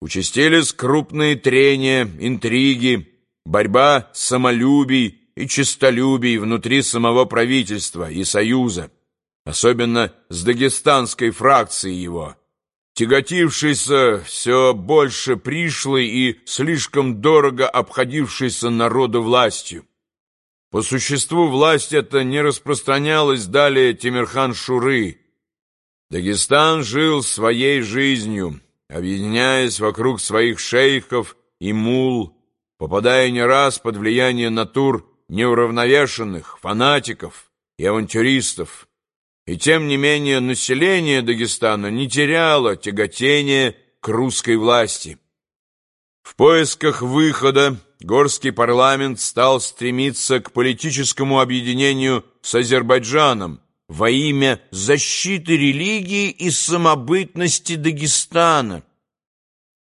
Участились крупные трения, интриги, борьба самолюбий и честолюбий внутри самого правительства и Союза, особенно с дагестанской фракцией его, тяготившейся все больше пришлой и слишком дорого обходившейся народу властью. По существу власть эта не распространялась далее Тимирхан Шуры. Дагестан жил своей жизнью, объединяясь вокруг своих шейхов и мул, попадая не раз под влияние натур неуравновешенных, фанатиков и авантюристов. И тем не менее население Дагестана не теряло тяготения к русской власти. В поисках выхода горский парламент стал стремиться к политическому объединению с Азербайджаном, во имя защиты религии и самобытности Дагестана.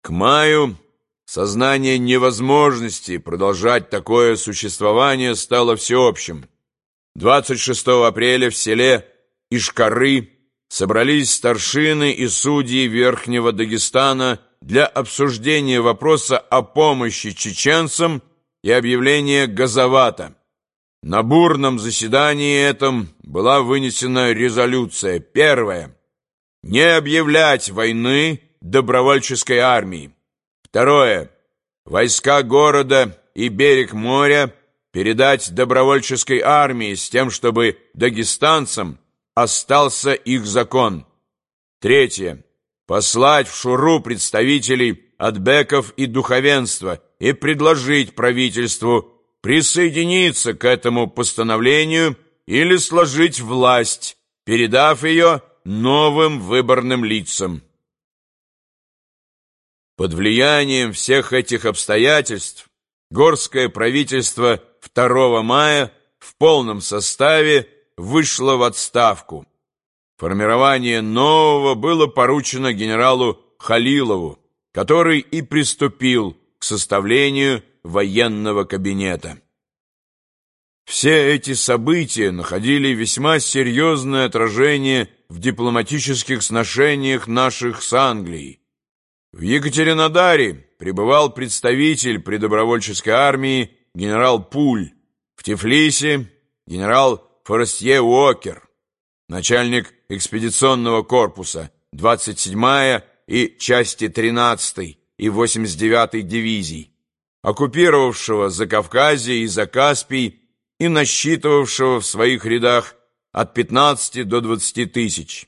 К маю сознание невозможности продолжать такое существование стало всеобщим. 26 апреля в селе Ишкары собрались старшины и судьи Верхнего Дагестана для обсуждения вопроса о помощи чеченцам и объявления газовата. На бурном заседании этом была вынесена резолюция. Первая. Не объявлять войны добровольческой армии. Второе. Войска города и берег моря передать добровольческой армии с тем, чтобы дагестанцам остался их закон. Третье. Послать в Шуру представителей от беков и духовенства и предложить правительству присоединиться к этому постановлению или сложить власть, передав ее новым выборным лицам. Под влиянием всех этих обстоятельств горское правительство 2 мая в полном составе вышло в отставку. Формирование нового было поручено генералу Халилову, который и приступил к составлению военного кабинета. Все эти события находили весьма серьезное отражение в дипломатических сношениях наших с Англией. В Екатеринодаре пребывал представитель при добровольческой армии генерал Пуль, в Тифлисе генерал Форестье Уокер, начальник экспедиционного корпуса 27-я и части 13-й и 89-й дивизий оккупировавшего Закавказье и Закаспий и насчитывавшего в своих рядах от 15 до 20 тысяч.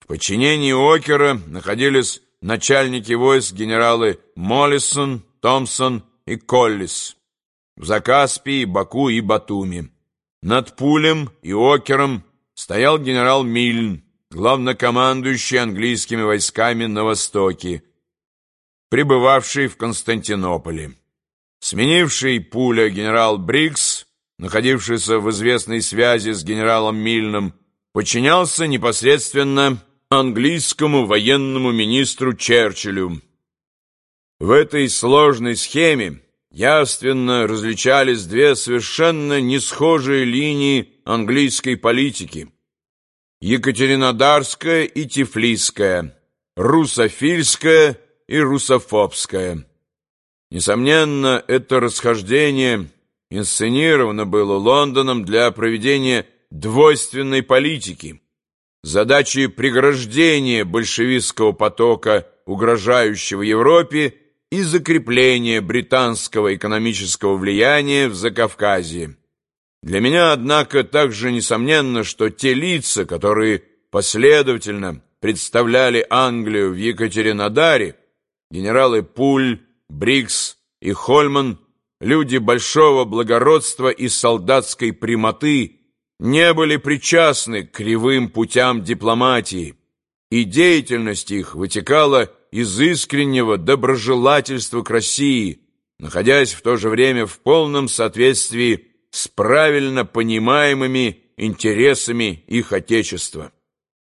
В подчинении Окера находились начальники войск генералы Моллисон, Томпсон и Коллис, в Закаспии, Баку и Батуми. Над Пулем и Окером стоял генерал Мильн, главнокомандующий английскими войсками на Востоке, пребывавший в Константинополе. Сменивший пуля генерал Брикс, находившийся в известной связи с генералом Мильным, подчинялся непосредственно английскому военному министру Черчиллю. В этой сложной схеме явственно различались две совершенно несхожие линии английской политики. Екатеринодарская и Тифлисская, русофильская и русофобская. Несомненно, это расхождение инсценировано было Лондоном для проведения двойственной политики, задачи преграждения большевистского потока, угрожающего Европе, и закрепления британского экономического влияния в Закавказье. Для меня, однако, также несомненно, что те лица, которые последовательно представляли Англию в Екатеринодаре, генералы Пуль, Брикс и Хольман, люди большого благородства и солдатской прямоты, не были причастны к кривым путям дипломатии, и деятельность их вытекала из искреннего доброжелательства к России, находясь в то же время в полном соответствии с правильно понимаемыми интересами их Отечества.